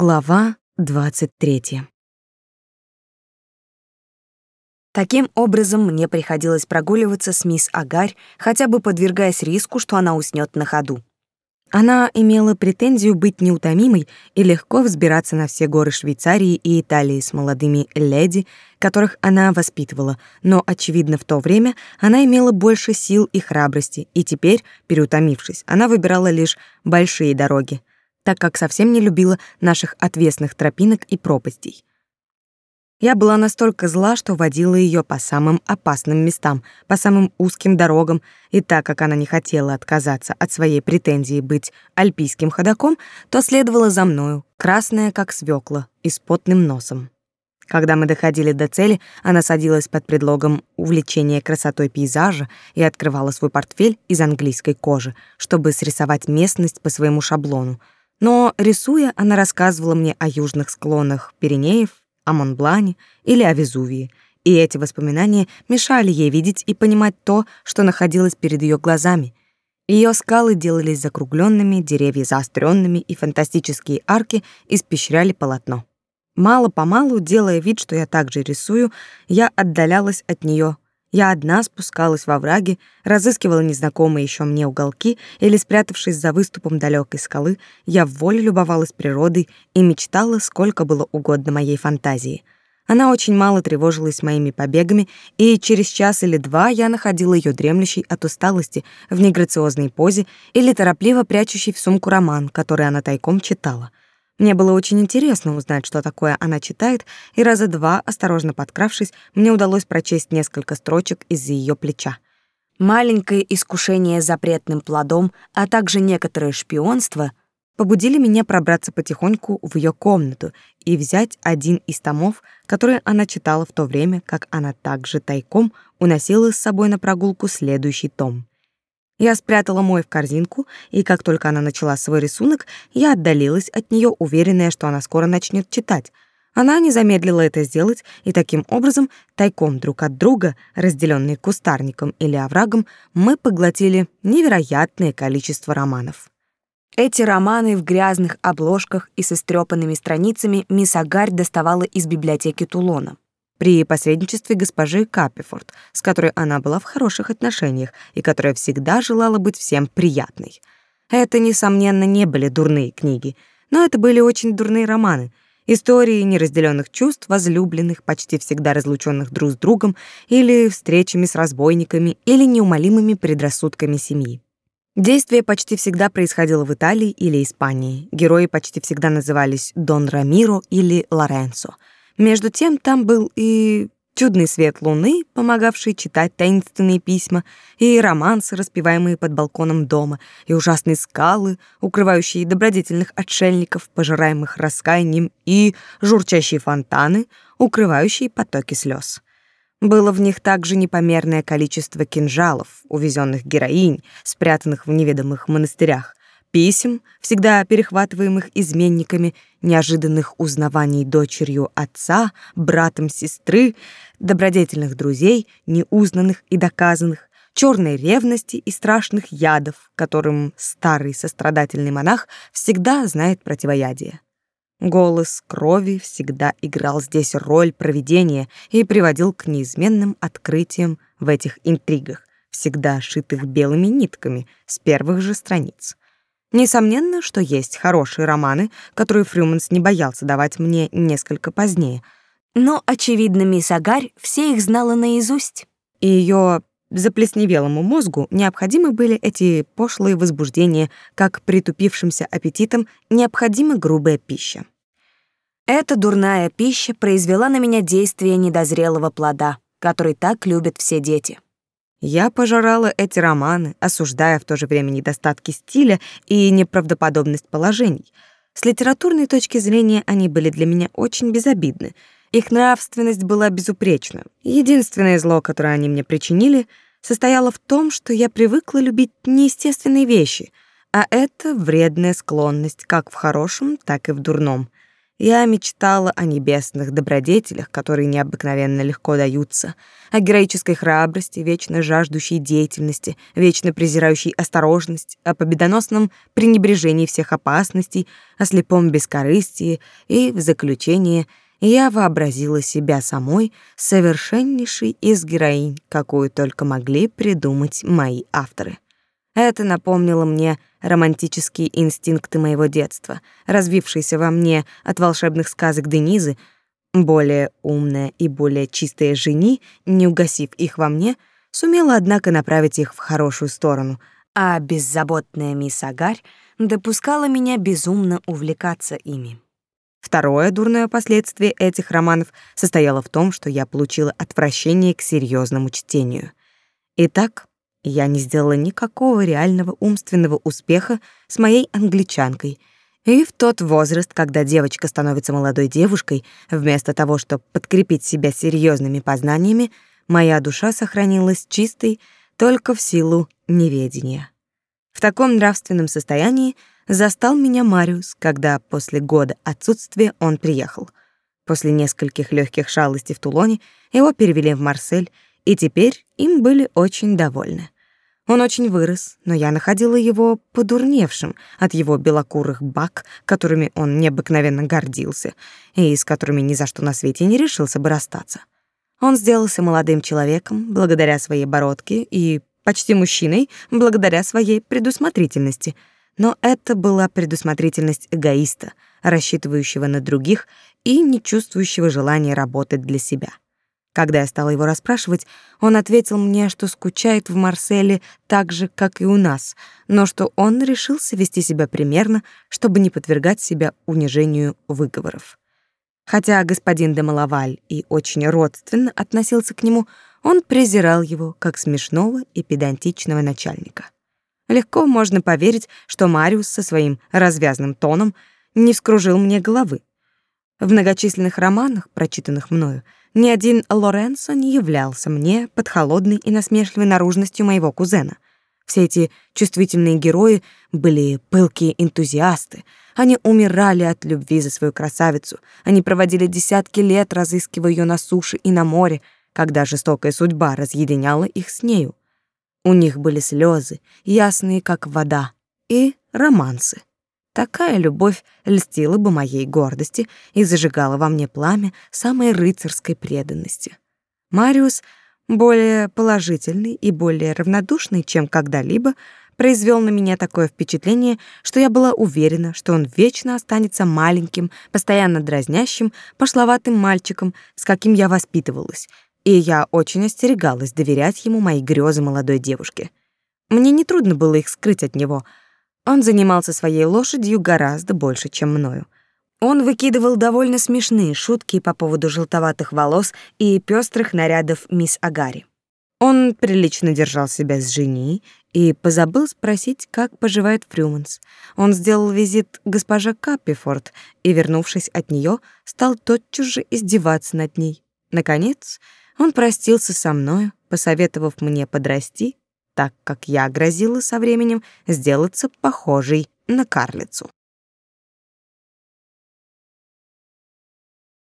Глава 23. Таким образом, мне приходилось прогуливаться с мисс Агарь, хотя бы подвергаясь риску, что она уснёт на ходу. Она имела претензию быть неутомимой и легко взбираться на все горы Швейцарии и Италии с молодыми леди, которых она воспитывала, но, очевидно, в то время она имела больше сил и храбрости, и теперь, переутомившись, она выбирала лишь большие дороги — так как совсем не любила наших отвесных тропинок и пропастей. Я была настолько зла, что водила ее по самым опасным местам, по самым узким дорогам, и так как она не хотела отказаться от своей претензии быть альпийским ходоком, то следовала за мною, красная как свекла и с потным носом. Когда мы доходили до цели, она садилась под предлогом увлечения красотой пейзажа и открывала свой портфель из английской кожи, чтобы срисовать местность по своему шаблону — но, рисуя, она рассказывала мне о южных склонах Пиренеев, о Монблане или о Везувии, и эти воспоминания мешали ей видеть и понимать то, что находилось перед ее глазами. Ее скалы делались закругленными, деревья заостренными, и фантастические арки испещряли полотно. Мало-помалу, делая вид, что я также рисую, я отдалялась от нее, я одна спускалась во враги, разыскивала незнакомые еще мне уголки или, спрятавшись за выступом далекой скалы, я в воле любовалась природой и мечтала, сколько было угодно моей фантазии. Она очень мало тревожилась моими побегами, и через час или два я находила ее дремлющей от усталости в неграциозной позе или торопливо прячущей в сумку роман, который она тайком читала. Мне было очень интересно узнать, что такое она читает, и раза два, осторожно подкравшись, мне удалось прочесть несколько строчек из-за ее плеча. Маленькое искушение запретным плодом, а также некоторое шпионство побудили меня пробраться потихоньку в ее комнату и взять один из томов, который она читала в то время, как она также тайком уносила с собой на прогулку следующий том. Я спрятала мой в корзинку, и как только она начала свой рисунок, я отдалилась от нее, уверенная, что она скоро начнет читать. Она не замедлила это сделать, и таким образом, тайком друг от друга, разделенные кустарником или оврагом, мы поглотили невероятное количество романов. Эти романы в грязных обложках и со стрёпанными страницами мисс Агарь доставала из библиотеки Тулона при посредничестве госпожи Каппифорд, с которой она была в хороших отношениях и которая всегда желала быть всем приятной. Это, несомненно, не были дурные книги, но это были очень дурные романы, истории неразделенных чувств возлюбленных, почти всегда разлученных друг с другом, или встречами с разбойниками, или неумолимыми предрассудками семьи. Действие почти всегда происходило в Италии или Испании. Герои почти всегда назывались Дон Рамиро или Лоренцо — между тем там был и чудный свет луны, помогавший читать таинственные письма, и романсы, распеваемые под балконом дома, и ужасные скалы, укрывающие добродетельных отшельников, пожираемых раскаянием, и журчащие фонтаны, укрывающие потоки слез. Было в них также непомерное количество кинжалов, увезенных героинь, спрятанных в неведомых монастырях, писем, всегда перехватываемых изменниками, неожиданных узнаваний дочерью отца, братом сестры, добродетельных друзей, неузнанных и доказанных, черной ревности и страшных ядов, которым старый сострадательный монах всегда знает противоядие. Голос крови всегда играл здесь роль провидения и приводил к неизменным открытиям в этих интригах, всегда шитых белыми нитками с первых же страниц. Несомненно, что есть хорошие романы, которые Фрюманс не боялся давать мне несколько позднее. Но, очевидно, мисс Агарь все их знала наизусть. И ее заплесневелому мозгу необходимы были эти пошлые возбуждения, как притупившимся аппетитом необходима грубая пища. Эта дурная пища произвела на меня действие недозрелого плода, который так любят все дети. Я пожирала эти романы, осуждая в то же время недостатки стиля и неправдоподобность положений. С литературной точки зрения они были для меня очень безобидны. Их нравственность была безупречна. Единственное зло, которое они мне причинили, состояло в том, что я привыкла любить неестественные вещи, а это вредная склонность как в хорошем, так и в дурном. Я мечтала о небесных добродетелях, которые необыкновенно легко даются, о героической храбрости, вечно жаждущей деятельности, вечно презирающей осторожность, о победоносном пренебрежении всех опасностей, о слепом бескорыстии и, в заключение, я вообразила себя самой совершеннейшей из героинь, какую только могли придумать мои авторы. Это напомнило мне романтические инстинкты моего детства, развившиеся во мне от волшебных сказок Денизы. Более умная и более чистая жени, не угасив их во мне, сумела, однако, направить их в хорошую сторону, а беззаботная мисс Агарь допускала меня безумно увлекаться ими. Второе дурное последствие этих романов состояло в том, что я получила отвращение к серьезному чтению. Итак, я не сделала никакого реального умственного успеха с моей англичанкой. И в тот возраст, когда девочка становится молодой девушкой, вместо того, чтобы подкрепить себя серьезными познаниями, моя душа сохранилась чистой только в силу неведения. В таком нравственном состоянии застал меня Мариус, когда после года отсутствия он приехал. После нескольких легких шалостей в Тулоне его перевели в Марсель, и теперь им были очень довольны. Он очень вырос, но я находила его подурневшим от его белокурых бак, которыми он необыкновенно гордился и с которыми ни за что на свете не решился бы расстаться. Он сделался молодым человеком благодаря своей бородке и почти мужчиной благодаря своей предусмотрительности. Но это была предусмотрительность эгоиста, рассчитывающего на других и не чувствующего желания работать для себя. Когда я стала его расспрашивать, он ответил мне, что скучает в Марселе так же, как и у нас, но что он решился вести себя примерно, чтобы не подвергать себя унижению выговоров. Хотя господин де Малаваль и очень родственно относился к нему, он презирал его как смешного и педантичного начальника. Легко можно поверить, что Мариус со своим развязным тоном не вскружил мне головы. В многочисленных романах, прочитанных мною, ни один Лоренцо не являлся мне под холодной и насмешливой наружностью моего кузена. Все эти чувствительные герои были пылкие энтузиасты. Они умирали от любви за свою красавицу. Они проводили десятки лет, разыскивая ее на суше и на море, когда жестокая судьба разъединяла их с нею. У них были слезы, ясные как вода, и романсы. Такая любовь льстила бы моей гордости и зажигала во мне пламя самой рыцарской преданности. Мариус, более положительный и более равнодушный, чем когда-либо, произвел на меня такое впечатление, что я была уверена, что он вечно останется маленьким, постоянно дразнящим, пошловатым мальчиком, с каким я воспитывалась, и я очень остерегалась доверять ему мои грезы молодой девушки. Мне нетрудно было их скрыть от него — он занимался своей лошадью гораздо больше, чем мною. Он выкидывал довольно смешные шутки по поводу желтоватых волос и пестрых нарядов мисс Агари. Он прилично держал себя с Жени и позабыл спросить, как поживает Фрюманс. Он сделал визит госпоже Каппифорд и, вернувшись от нее, стал тотчас же издеваться над ней. Наконец, он простился со мною, посоветовав мне подрасти так как я грозила со временем сделаться похожей на карлицу.